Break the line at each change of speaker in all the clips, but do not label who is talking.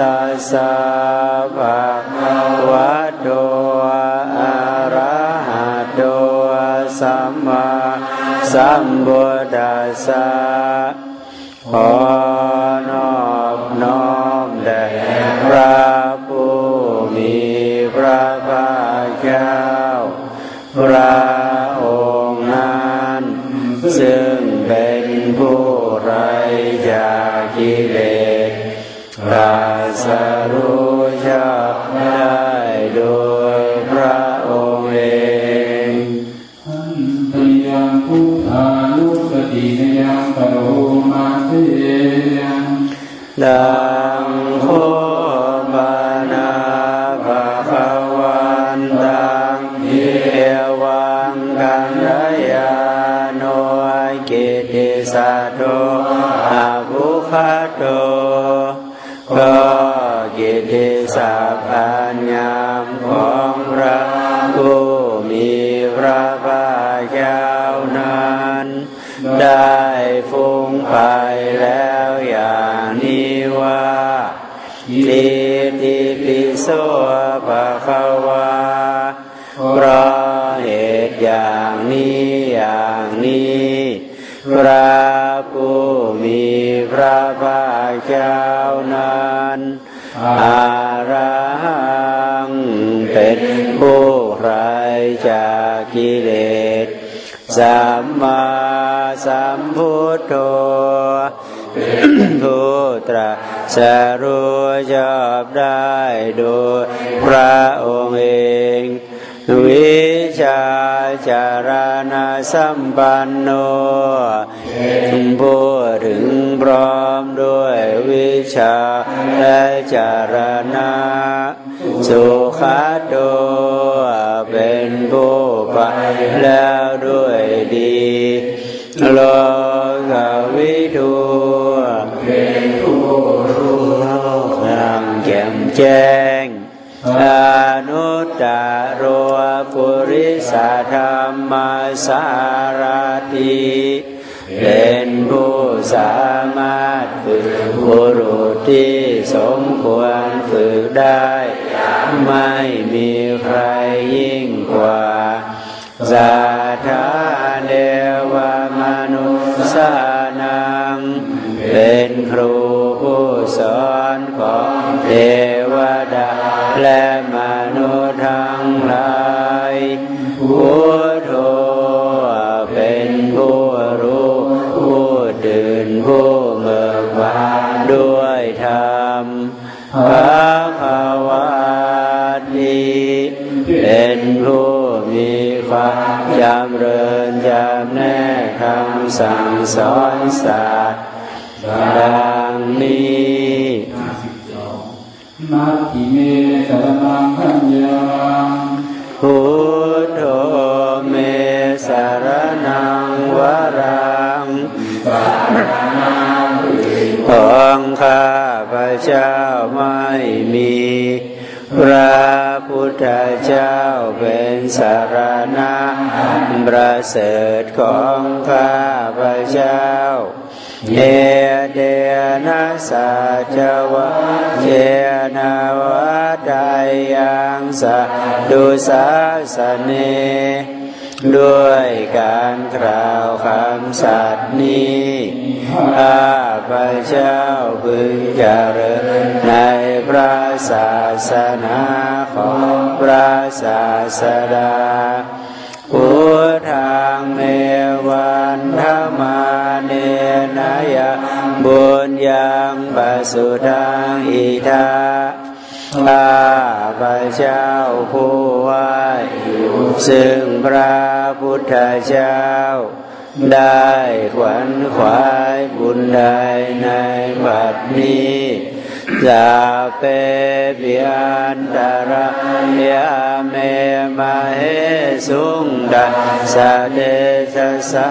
ตัสสะภะคะวะโตอะระหะโตสัมมาสัมพุทธัสสะขอ ต กิติศัพท์อันงามของพระผู้มีพระภาคเจ้านั้น ได้ฟุ้งไปแล้วอย่างนี้ว่าทิติปิโสภะคะวาเพราะเหตุอย่างนี้อย่างนี้พระผู้มีพระภาคเจ้า นั้นอารังเป็นผู้ไรจากกิเลสสัมมาสัมพุทโธผู้ตรัสรู้ชอบได้โดยพระองค์เองวิชาจารณะสัมปันโน ผู้ถึงพร้อมด้วยวิชาและจารณะสุขาโตเป็นผู้ไปแล้วด้วยดีโลกวิทูเป็นผู้รู้อย่างแจ่มแจ้งอนุตตโรปุริสธรรมสารติ เป็นผู้สามารถฝึกบุรุษที่สมควรฝึกได้ ไม่มีใครยิ่งกว่าสา ภาวาติเป็นผู้มีความจำเริญจำแนกคำสั่งสอนสัตว์ดังนี้
นัตถิเมสรนังขัญญัง
พุทโธเมสารนังวรังของข้าพระ เจ้าไม่มี พระพุทธเจ้าเป็นสารณะประเสริฐของข้าพระเจ้าเอเดนะสัจวะเจนาวะไดยังสัดุสาสเน ด้วยการกล่าวคำสัตย์นี้ ข้าพระเจ้าพึงเจริญในพระศาสนาของพระศาสดาพุทธังเมวันธรรมาเนนะยะบุญยังปัสสุทังอิทาข้าพระเจ้าผู้ว่าอยู่ซึ่งพระพุทธเจ้า ได้ขวัญขวายบุญใดในบัดนี้จะเปปิอันตรายาเมมาเฮสุงดัสเดชะสา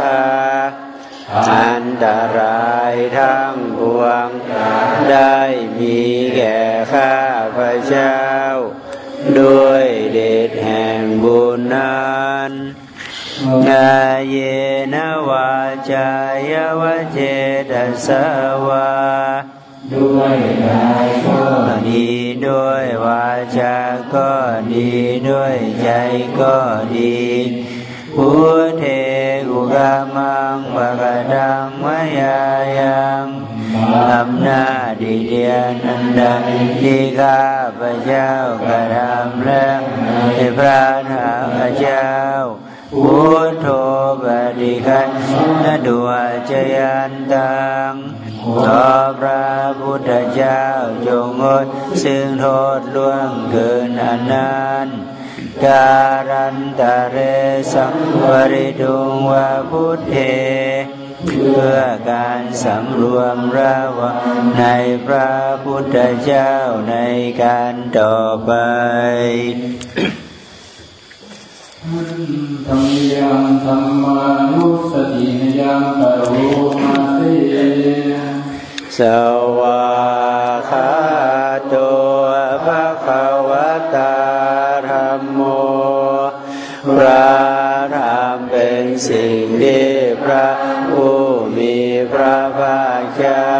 อันตรายทั้งปวง ได้มีแก่ข้าพระเจ้า ด้วยเดชแห่งบุญนั้น กายเยนวาจายวเจตสวา
ด้วยกายก็
ดีด้วยวาจาก็ดีด้วยใจก็ดีพุทเทกุกามังปะกะดังมยายังอำนาจดีเดียนันดาที่ข้าพระเจ้ากระทำแล้วให้พระธรรมเจ้า พุทโธปฏิคันนดวจยันตังขอพระพุทธเจ้าจงงดซึ่งโทษล่วงเกินอันนั้นการันตะเรสังวริดุงวาพุทเทเพื่อการสำรวมระวังในพระพุทธเจ้าในการต่อไป
ธรรมยังธรรมานุสติยังกโรมาเต
สวาคาโตภะคะวะตาธรรมโมพระธรรมเป็นสิ่งที่พระผู้มีพระภาคเจ้า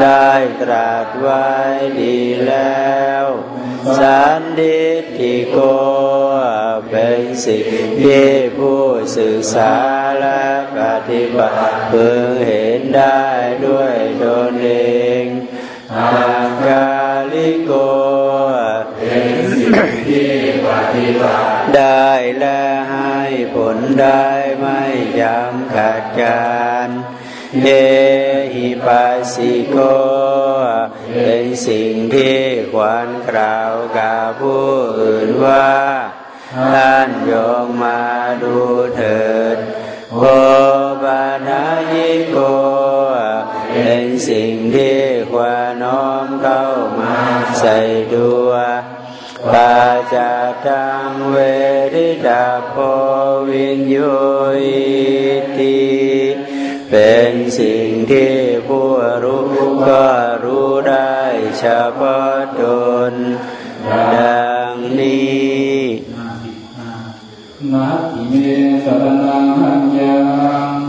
ได้ตรัสไว้ดีแล้ว สันดิติโก ที่ผู้ศึกษาและปฏิบัติพึงเห็นได้ด้วยตนเองอากาลิโก
เป็นสิ่งที่ปฏิบัติ
ได้และให้ผลได้ไม่จำขาดการเอหิปัสสิโก เป็นสิ่งที่ควรกล่าวกับผู้อื่นว่า ท่านโยงมาดูเถิดโอปานายิโก เป็นสิ่งที่ควรน้อมเข้ามาใส่ตัวปาจาตังเวริดาโพวินโยอิติเป็นสิ่งที่ผู้รู้ก็รู้ได้เฉพาะตนดั
นาทิเมสรนังหันยัง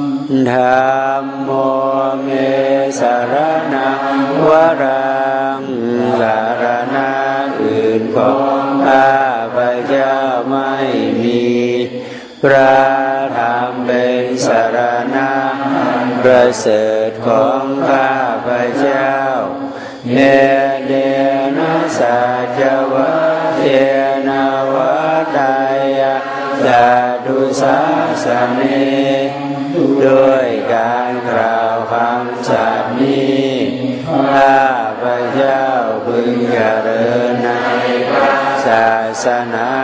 ธรรมโมเมสารนังวรังสารณะอื่นของข้าพระเจ้าไม่มีพระธรรมเป็นสารณะประเสริฐของข้าพระเจ้าเนเดนะสัจวะเท สเนด้วยการกล่าวคำสัตย์นี้ข้าพระเจ้าพึงเจริญในพระศาสนา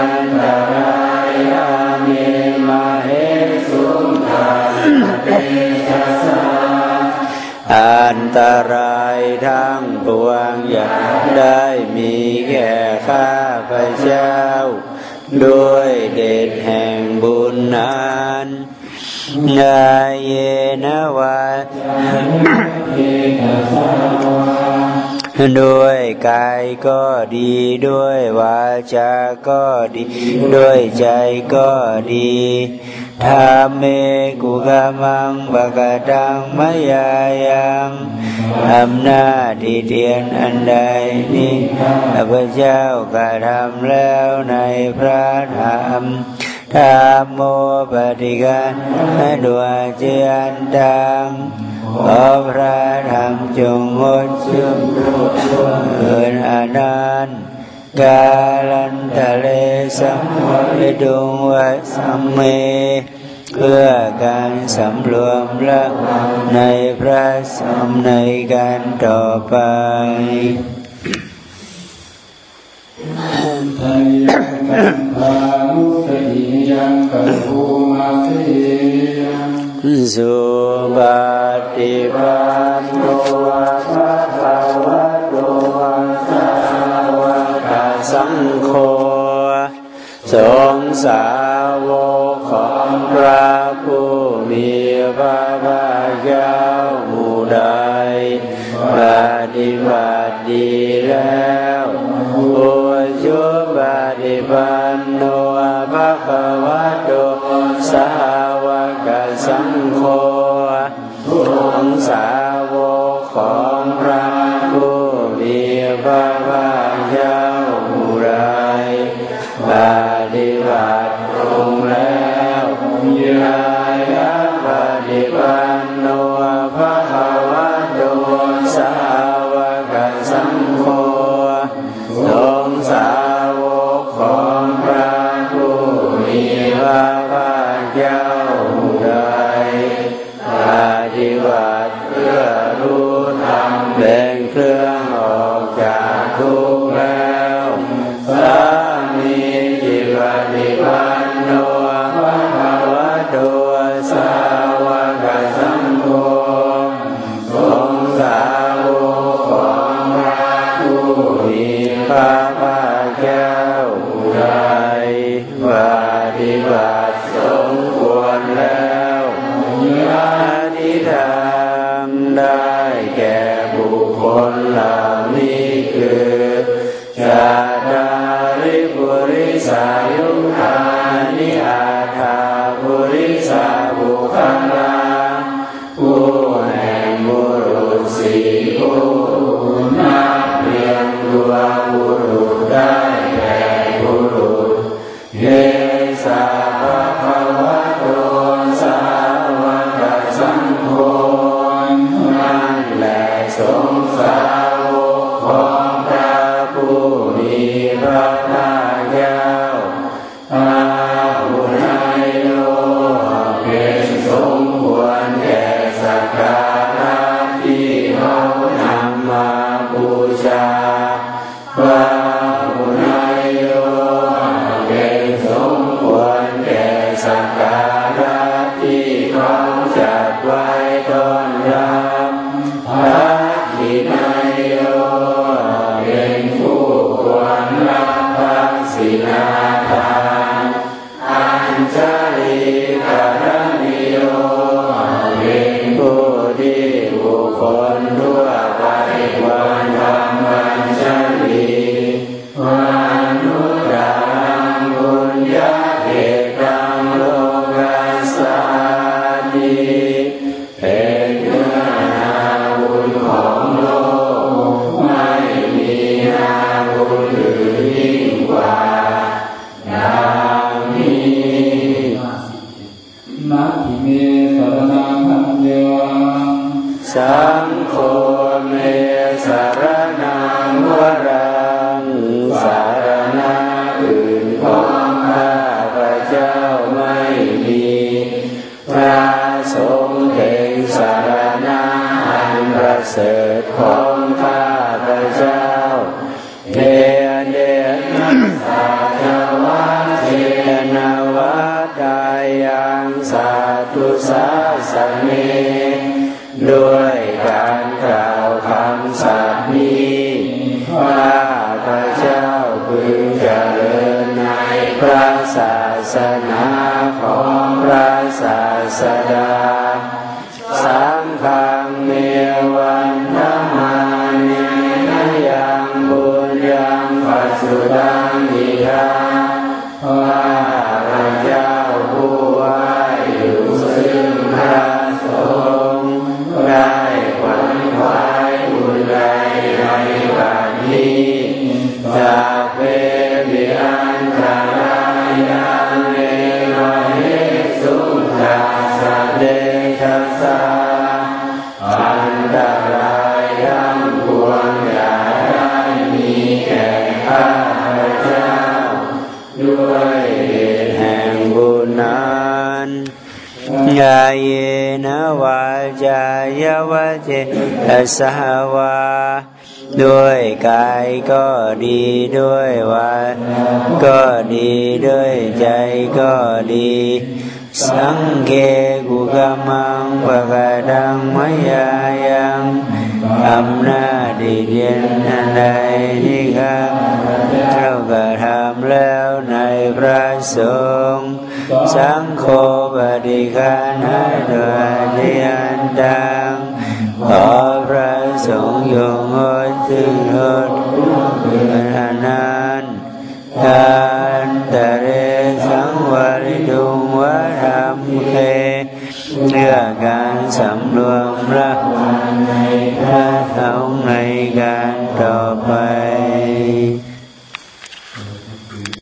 อันตรายมิมาเหสุขังเตชะสาอันตรายทั้งปวงอย่าได้มีแก่ข้าพระเจ้า ด้วยเดชแห่งบุญนั้นกายเยนวา
เอตสาวา
ด้วยกายก็ดีด้วย วาจาก็ดี ด้วยใจก็ดีทาเมกุกามังบกตังมยายังอำนาจที่เทียนอันใดนี้ข้าพเจ้ากระทำแล้วในพระธรรมธรรมโมปฏิกันด้วยเจียนตัง ở ra đẳng chung hôn người a nan ca lan ta lê sam lê đung vai sam mê เพื่อการสำรวมระวังในพระสมในการต่อไป
ทยั
งพานุสติยังกัลภูมาเสยสุบา ติปันโนภะคะวะโะสาวกสังโฆสงสาวกของพระผู้มีพระภาคเจ้าผู้ใ và đi giải yêu ai Ah. ้วยเหตุแห่งบุญนั้นกาเยนวาจายวเจสาวาด้วยกายก็ดีด้วยวาก็ดีด้วยใจก็ดี สังเกกุกรรมปะกะดังมยายัง อำนาจดีเด่นอันใดที่ข้าเจ้ากระทำแล้วในพระสงฆ์สังโฆปฏิคานให้โดยที่อันดังขอพระสงฆ์ยงงดซึ่งโทษอันนั้นารตะเร chưa ca sẵn đường ra ông này gan trò bay.